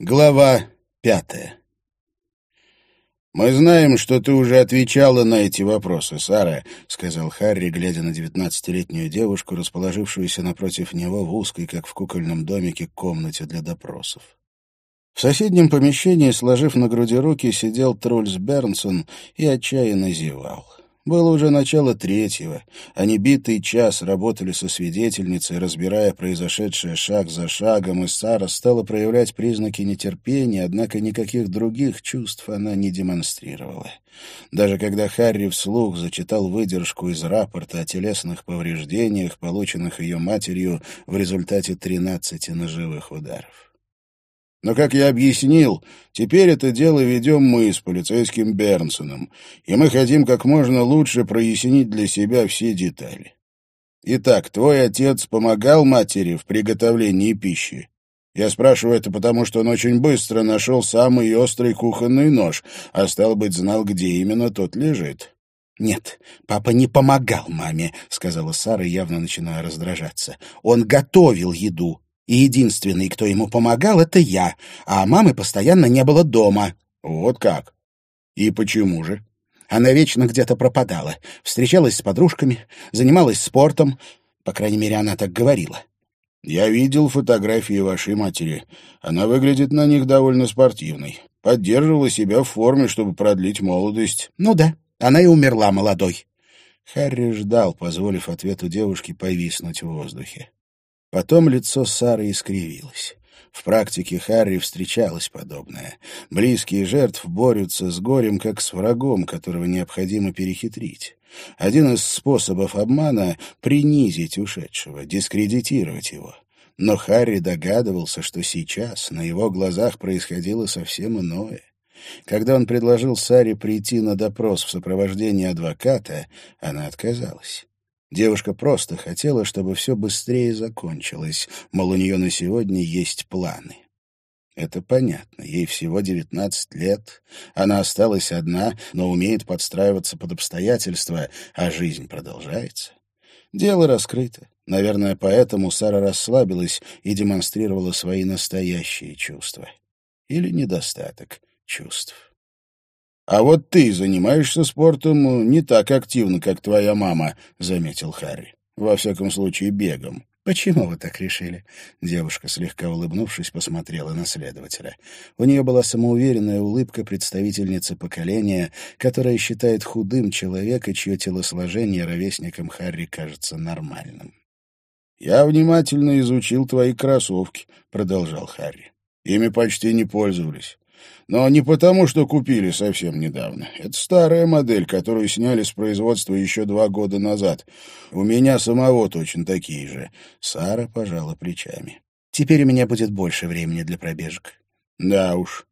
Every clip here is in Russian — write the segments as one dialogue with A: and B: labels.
A: Глава пятая «Мы знаем, что ты уже отвечала на эти вопросы, Сара», — сказал Харри, глядя на девятнадцатилетнюю девушку, расположившуюся напротив него в узкой, как в кукольном домике, комнате для допросов. В соседнем помещении, сложив на груди руки, сидел Трульс Бернсон и отчаянно зевал. Было уже начало третьего. Они битый час работали со свидетельницей, разбирая произошедшее шаг за шагом, и Сара стала проявлять признаки нетерпения, однако никаких других чувств она не демонстрировала. Даже когда Харри вслух зачитал выдержку из рапорта о телесных повреждениях, полученных ее матерью в результате тринадцати ножевых ударов. Но, как я объяснил, теперь это дело ведем мы с полицейским Бернсоном, и мы хотим как можно лучше прояснить для себя все детали. Итак, твой отец помогал матери в приготовлении пищи. Я спрашиваю это потому, что он очень быстро нашел самый острый кухонный нож, а, стал быть, знал, где именно тот лежит.
B: «Нет, папа не помогал маме», — сказала Сара, явно начиная раздражаться. «Он готовил еду, и единственный, кто ему помогал, — это я, а мамы постоянно не было дома.
A: Вот как? И почему же?
B: Она вечно где-то пропадала, встречалась с подружками, занималась спортом, по крайней мере, она так говорила.
A: Я видел фотографии вашей матери. Она выглядит на них довольно спортивной. Поддерживала себя в форме, чтобы продлить молодость.
B: Ну да, она и умерла молодой.
A: Харри ждал, позволив ответу девушки повиснуть в воздухе. Потом лицо Сары искривилось. В практике Харри встречалось подобное. Близкие жертв борются с горем, как с врагом, которого необходимо перехитрить. Один из способов обмана — принизить ушедшего, дискредитировать его. Но Харри догадывался, что сейчас на его глазах происходило совсем иное. Когда он предложил Саре прийти на допрос в сопровождении адвоката, она отказалась. Девушка просто хотела, чтобы все быстрее закончилось, мол, у нее на сегодня есть планы. Это понятно. Ей всего девятнадцать лет. Она осталась одна, но умеет подстраиваться под обстоятельства, а жизнь продолжается. Дело раскрыто. Наверное, поэтому Сара расслабилась и демонстрировала свои настоящие чувства. Или недостаток чувств. «А вот ты занимаешься спортом не так активно, как твоя мама», — заметил Харри. «Во всяком случае, бегом».
B: «Почему вы так решили?» Девушка, слегка улыбнувшись, посмотрела на следователя. У нее была самоуверенная улыбка представительницы поколения, которая считает худым человека, чье телосложение ровесникам Харри кажется нормальным.
A: «Я внимательно изучил твои кроссовки», — продолжал Харри. «Ими почти не пользовались. Но не потому, что купили совсем недавно. Это старая модель, которую сняли с производства еще два года назад. У меня самого точно такие же. Сара пожала плечами.
B: Теперь у меня будет больше времени для пробежек.
A: Да уж.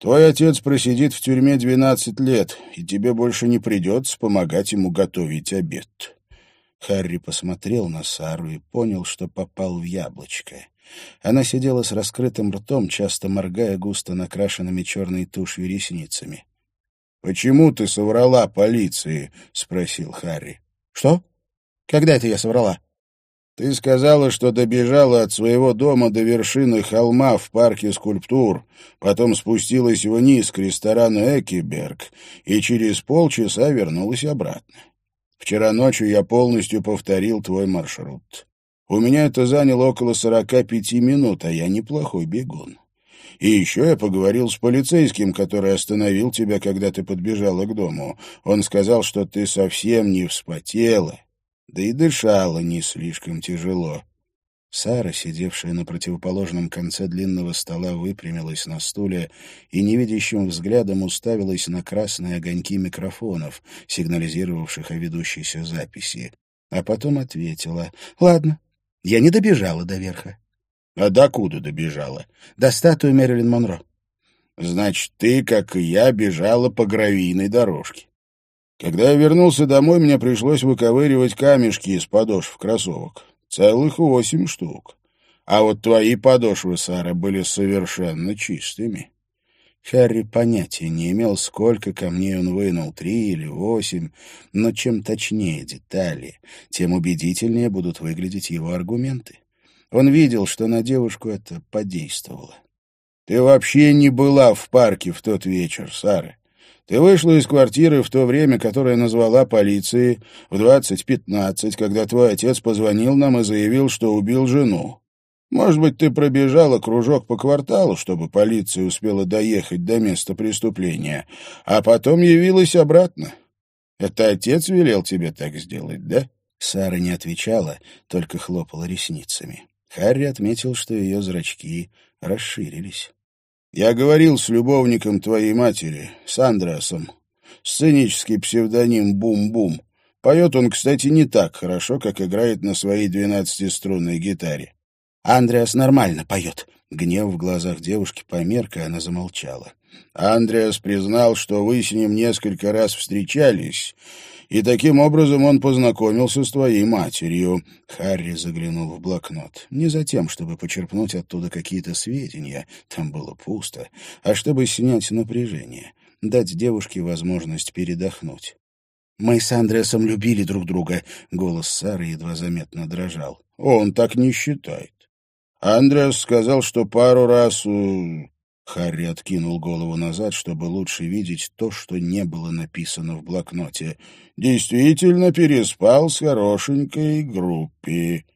A: Твой отец просидит в тюрьме двенадцать лет, и тебе больше не придется помогать ему готовить обед. Харри посмотрел на Сару и понял, что попал в яблочко. Она сидела с раскрытым ртом, часто моргая густо накрашенными черной тушью ресницами. — Почему ты соврала полиции? — спросил Харри.
B: — Что? Когда это я соврала?
A: — Ты сказала, что добежала от своего дома до вершины холма в парке скульптур, потом спустилась вниз к ресторану «Экиберг» и через полчаса вернулась обратно. Вчера ночью я полностью повторил твой маршрут. У меня это заняло около сорока пяти минут, а я неплохой бегун. И еще я поговорил с полицейским, который остановил тебя, когда ты подбежала к дому. Он сказал, что ты совсем не вспотела, да и дышала не слишком тяжело. Сара, сидевшая на противоположном конце длинного стола, выпрямилась на стуле и невидящим взглядом уставилась на красные огоньки микрофонов, сигнализировавших о ведущейся записи. А потом ответила. «Ладно, я не добежала до верха. — А докуда добежала?
B: — До статуи Мэрилин Монро.
A: — Значит, ты, как и я, бежала по гравийной дорожке. Когда я вернулся домой, мне пришлось выковыривать камешки из подошв кроссовок. Целых восемь штук. А вот твои подошвы, Сара, были совершенно чистыми.
B: Харри понятия не имел, сколько камней он вынул, три или восемь, но чем точнее детали, тем убедительнее будут выглядеть его аргументы. Он видел, что на девушку это подействовало.
A: Ты вообще не была в парке в тот вечер, Сара. Ты вышла из квартиры в то время, которое назвала полиции, в 20.15, когда твой отец позвонил нам и заявил, что убил жену. Может быть, ты пробежала кружок по кварталу, чтобы полиция успела доехать до места преступления, а потом явилась обратно. Это отец велел тебе так сделать, да?»
B: Сара не отвечала, только хлопала ресницами. Харри отметил, что ее зрачки расширились.
A: «Я говорил с любовником твоей матери, с Андреасом. Сценический псевдоним «Бум-Бум». Поет он, кстати, не так хорошо, как играет на своей двенадцатиструнной гитаре.
B: «Андреас нормально поет». Гнев в глазах девушки померк, и она замолчала.
A: Андреас признал, что вы с ним несколько раз встречались, и таким образом он познакомился с твоей матерью».
B: Харри заглянул в блокнот. Не за тем, чтобы почерпнуть оттуда какие-то сведения, там было пусто, а чтобы снять напряжение, дать девушке возможность передохнуть. «Мы с Андреасом любили друг друга», — голос Сары едва заметно дрожал.
A: «Он так не считает. Андреас сказал, что пару раз
B: Харри откинул голову назад, чтобы лучше видеть то, что не было написано в блокноте.
A: «Действительно переспал с хорошенькой группой».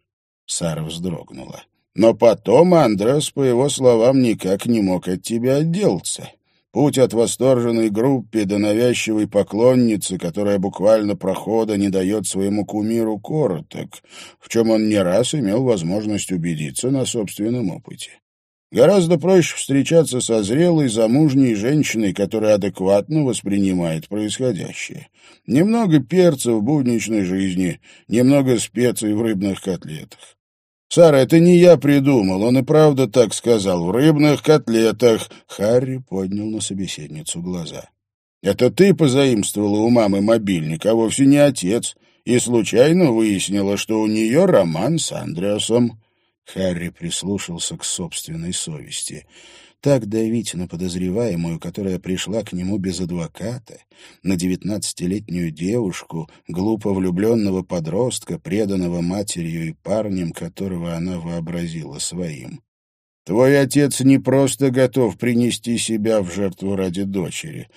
B: Сара вздрогнула.
A: «Но потом Андрес, по его словам, никак не мог от тебя отделаться. Путь от восторженной группе до навязчивой поклонницы, которая буквально прохода не дает своему кумиру короток, в чем он не раз имел возможность убедиться на собственном опыте. Гораздо проще встречаться со зрелой, замужней женщиной, которая адекватно воспринимает происходящее. Немного перца в будничной жизни, немного специй в рыбных котлетах. «Сара, это не я придумал, он и правда так сказал. В рыбных котлетах!»
B: Харри поднял на собеседницу глаза.
A: «Это ты позаимствовала у мамы мобильник, а вовсе не отец, и случайно выяснила, что у нее роман с Андреасом».
B: Харри прислушался к собственной совести. Так давить на подозреваемую, которая пришла к нему без адвоката, на девятнадцатилетнюю девушку, глупо влюбленного подростка, преданного матерью и парнем, которого она вообразила своим.
A: Твой отец не просто готов принести себя в жертву ради дочери.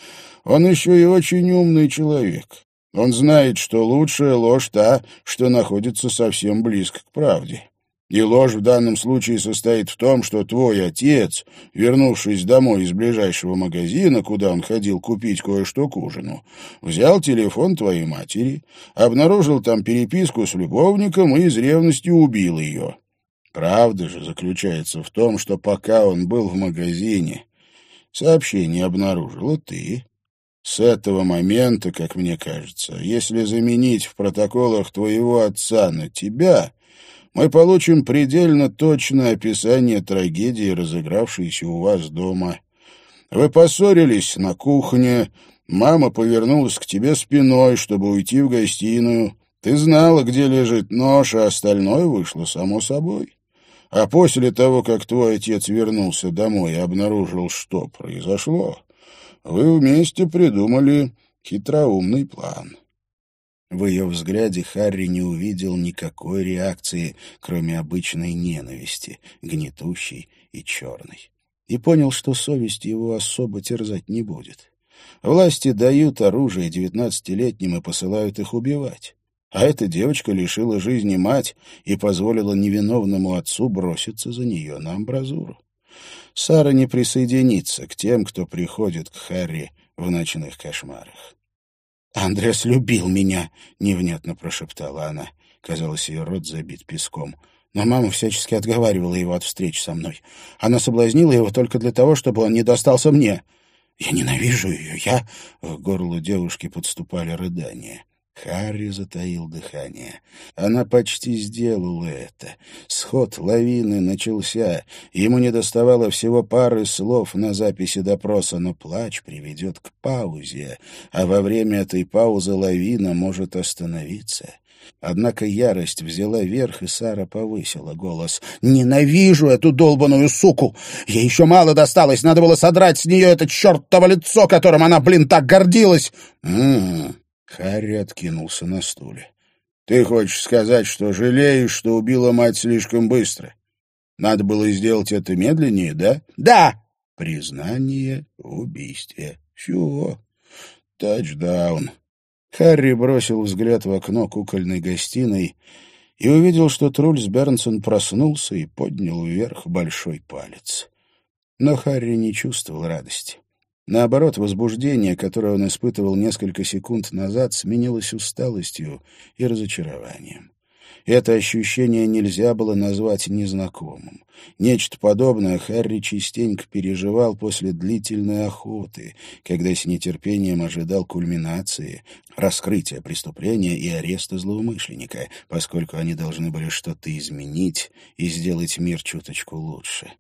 A: Он еще и очень умный человек. Он знает, что лучшая ложь та, что находится совсем близко к правде. И ложь в данном случае состоит в том, что твой отец, вернувшись домой из ближайшего магазина, куда он ходил купить кое-что к ужину, взял телефон твоей матери, обнаружил там переписку с любовником и из ревности убил ее. Правда же заключается в том, что пока он был в магазине, сообщение обнаружила ты. С этого момента, как мне кажется, если заменить в протоколах твоего отца на тебя мы получим предельно точное описание трагедии, разыгравшейся у вас дома. Вы поссорились на кухне, мама повернулась к тебе спиной, чтобы уйти в гостиную. Ты знала, где лежит нож, а остальное вышло само собой. А после того, как твой отец вернулся домой и обнаружил, что произошло, вы вместе придумали хитроумный план.
B: В ее взгляде Харри не увидел никакой реакции, кроме обычной ненависти, гнетущей и черной. И понял, что совесть его особо терзать не будет. Власти дают оружие девятнадцатилетним и посылают их убивать. А эта девочка лишила жизни мать и позволила невиновному отцу броситься за нее на амбразуру. Сара не присоединится к тем, кто приходит к Харри в ночных кошмарах. «Андреас любил меня», — невнятно прошептала она. Казалось, ее рот забит песком. Но мама всячески отговаривала его от встреч со мной. Она соблазнила его только для того, чтобы он не достался мне. Я ненавижу ее, я... В горло девушки подступали рыдания. Харри затаил дыхание. Она почти сделала это. Сход лавины начался. Ему не доставало всего пары слов на записи допроса, но плач приведет к паузе, а во время этой паузы лавина может остановиться. Однако ярость взяла верх, и Сара повысила голос. «Ненавижу эту долбаную суку! Ей еще мало досталось, надо было содрать с нее это чертово лицо, которым она, блин, так гордилась!»
A: «М-м-м!» Харри откинулся на стуле. «Ты хочешь сказать, что жалеешь, что убила мать слишком быстро? Надо было сделать это медленнее, да?»
B: «Да!»
A: признание в убийстве. Все. Тачдаун. Харри бросил взгляд в окно кукольной гостиной и увидел, что Трульс Бернсон проснулся и поднял вверх большой палец. Но Харри не чувствовал радости. Наоборот, возбуждение, которое он испытывал несколько секунд назад, сменилось усталостью и разочарованием. Это ощущение нельзя было назвать незнакомым. Нечто подобное Харри частенько переживал после длительной охоты, когда с нетерпением ожидал кульминации, раскрытия преступления и ареста злоумышленника, поскольку они должны были что-то изменить и сделать мир чуточку лучше.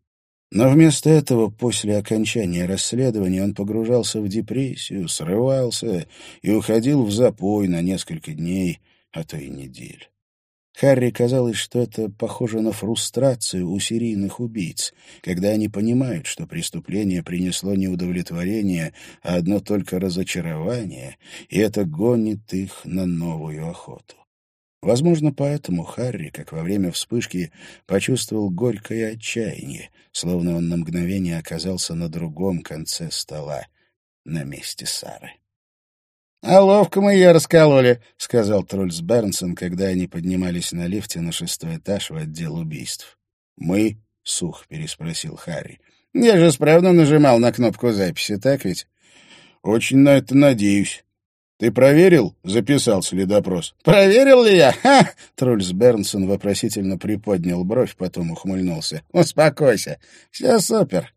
A: Но вместо этого, после окончания расследования, он погружался в депрессию, срывался и уходил в запой на несколько дней, а то и недель. Харри казалось, что это похоже на фрустрацию у серийных убийц, когда они понимают, что преступление принесло не удовлетворение, а одно только разочарование, и это гонит их на новую охоту. Возможно, поэтому Харри, как во время вспышки, почувствовал горькое отчаяние, словно он на мгновение оказался на другом конце стола, на месте Сары. «А ловко мы ее раскололи», — сказал Трульс Бернсон, когда они поднимались на лифте на шестой этаж в отдел убийств. «Мы?» — сух переспросил Харри. «Я же справно нажимал на кнопку записи, так ведь?» «Очень на это надеюсь. Ты проверил, записался ли допрос? Проверил ли я? Трульс Бернсон вопросительно приподнял бровь, потом ухмыльнулся. Успокойся. Все супер.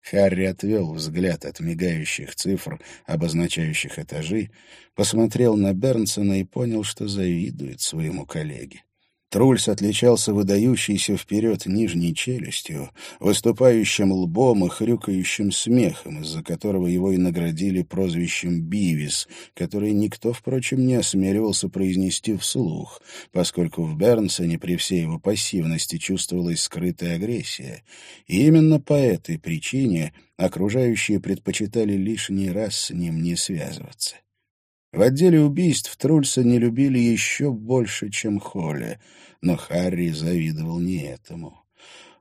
A: Харри отвел взгляд от мигающих цифр, обозначающих этажи, посмотрел на Бернсона и понял, что завидует своему коллеге. Трульс отличался выдающейся вперед нижней челюстью, выступающим лбом и хрюкающим смехом, из-за которого его и наградили прозвищем «Бивис», который никто, впрочем, не осмеливался произнести вслух, поскольку в Бернсоне при всей его пассивности чувствовалась скрытая агрессия. И именно по этой причине окружающие предпочитали лишний раз с ним не связываться. В отделе убийств Трульса не любили еще больше, чем Холли, но Харри завидовал не этому.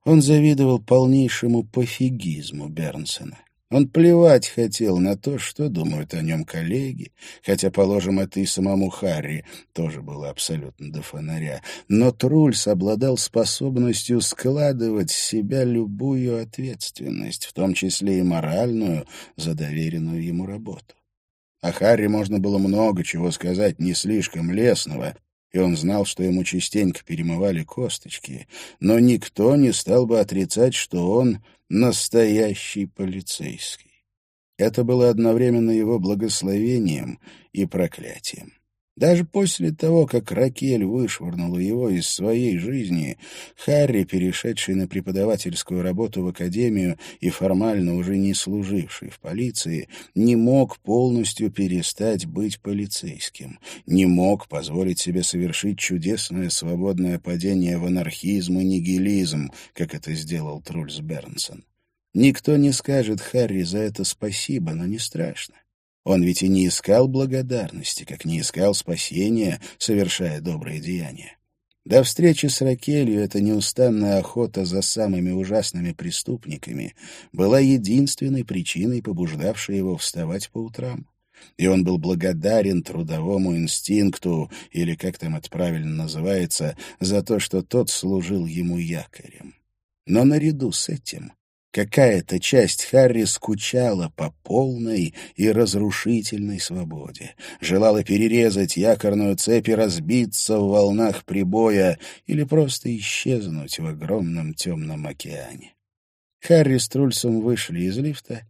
A: Он завидовал полнейшему пофигизму Бернсона. Он плевать хотел на то, что думают о нем коллеги, хотя, положим, это и самому Харри тоже было абсолютно до фонаря. Но Трульс обладал способностью складывать с себя любую ответственность, в том числе и моральную, за доверенную ему работу. О Харри можно было много чего сказать, не слишком лестного, и он знал, что ему частенько перемывали косточки, но никто не стал бы отрицать, что он настоящий полицейский. Это было одновременно его благословением и проклятием. Даже после того, как Ракель вышвырнула его из своей жизни, Харри, перешедший на преподавательскую работу в академию и формально уже не служивший в полиции, не мог полностью перестать быть полицейским, не мог позволить себе совершить чудесное свободное падение в анархизм и нигилизм, как это сделал Трульс Бернсон. Никто не скажет Харри за это спасибо, но не страшно. Он ведь и не искал благодарности, как не искал спасения, совершая добрые деяния. До встречи с Ракелью эта неустанная охота за самыми ужасными преступниками была единственной причиной, побуждавшей его вставать по утрам. И он был благодарен трудовому инстинкту, или как там это правильно называется, за то, что тот служил ему якорем. Но наряду с этим Какая-то часть Харри скучала по полной и разрушительной свободе, желала перерезать якорную цепь и разбиться в волнах прибоя или просто исчезнуть в огромном темном океане. Харри с Трульсом вышли из лифта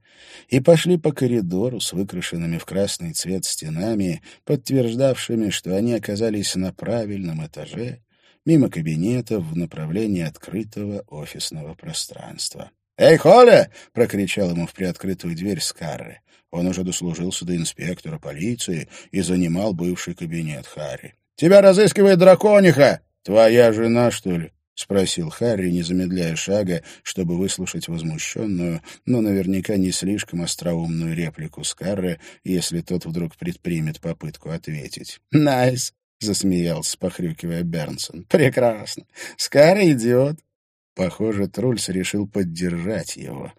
A: и пошли по коридору с выкрашенными в красный цвет стенами, подтверждавшими, что они оказались на правильном этаже, мимо кабинетов в направлении открытого офисного пространства. «Эй, Холе!» — прокричал ему в приоткрытую дверь Скарре. Он уже дослужился до инспектора полиции и занимал бывший кабинет Харри. «Тебя разыскивает дракониха!» «Твоя жена, что ли?» — спросил Харри, не замедляя шага, чтобы выслушать возмущенную, но наверняка не слишком остроумную реплику Скарре, если тот вдруг предпримет попытку ответить. «Nice!» — засмеялся, похрюкивая Бернтсен. «Прекрасно! Скарри идиот.
B: Похоже, Трульс решил поддержать его,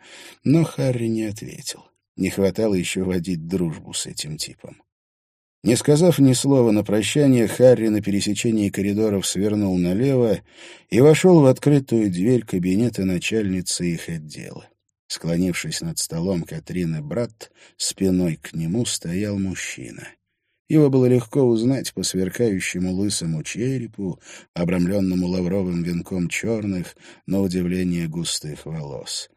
B: но Харри не ответил. Не хватало еще водить дружбу с этим типом. Не сказав ни слова на прощание, Харри на пересечении коридоров свернул налево и вошел в открытую дверь кабинета начальницы их отдела. Склонившись над столом Катрины брат, спиной к нему стоял мужчина. Его было легко узнать по сверкающему лысому черепу, обрамленному лавровым венком черных, на удивление густых волос.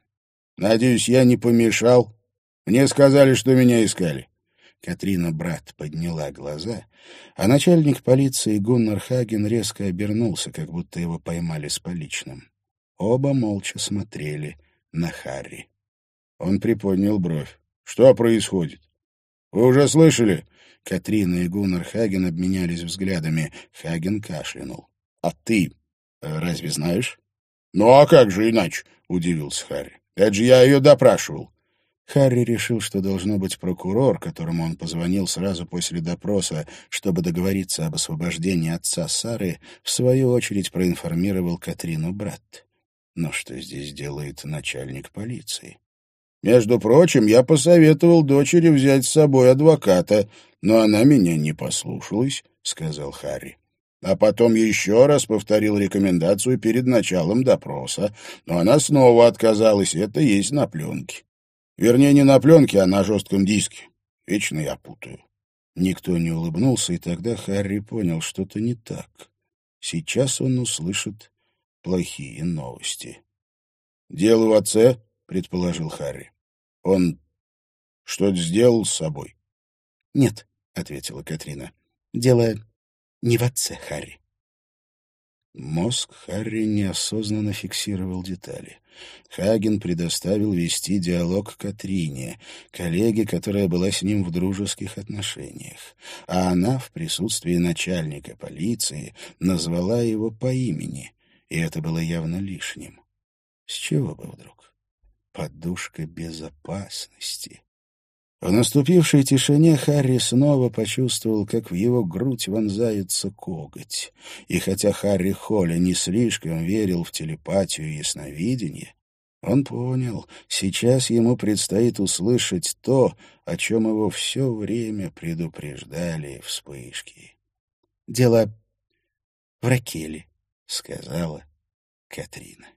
B: «Надеюсь, я не помешал? Мне сказали, что меня искали». Катрина брат подняла глаза, а начальник полиции Гуннар Хаген резко обернулся, как будто его поймали с поличным. Оба молча смотрели на Харри. Он приподнял бровь. «Что происходит? Вы уже слышали?» Катрина и Гуннар Хаген обменялись взглядами. Хаген кашлянул. «А ты разве знаешь?» «Ну а как же иначе?» — удивился Харри. «Это же я ее допрашивал. Харри решил, что должно быть прокурор, которому он позвонил сразу после допроса, чтобы договориться об освобождении отца Сары, в свою очередь проинформировал Катрину брат. Но что здесь делает начальник полиции? «Между прочим, я посоветовал дочери взять с собой адвоката, но она меня не послушалась», — сказал Харри. А потом еще раз повторил рекомендацию перед началом допроса, но она снова отказалась, это есть на пленке. Вернее, не на пленке, а на жестком диске. Вечно я путаю. Никто не улыбнулся, и тогда Харри понял, что-то не так. Сейчас он услышит плохие новости. «Дело в отце», — предположил Харри. «Он что-то сделал с собой?»
A: «Нет», — ответила Катрина. «Дело не в отце, Харри.
B: Мозг Харри неосознанно фиксировал детали. Хаген предоставил вести диалог Катрине, коллеге, которая была с ним в дружеских отношениях, а она в присутствии начальника полиции назвала его по имени, и это было явно лишним. С чего бы вдруг? Подушка безопасности. В наступившей тишине Харри снова почувствовал, как в его грудь вонзается коготь. И хотя Харри Холли не слишком верил в телепатию и ясновидение, он понял, сейчас ему предстоит услышать то, о чем его все время предупреждали вспышки.
A: «Дело в Ракеле», —
B: сказала Катрина.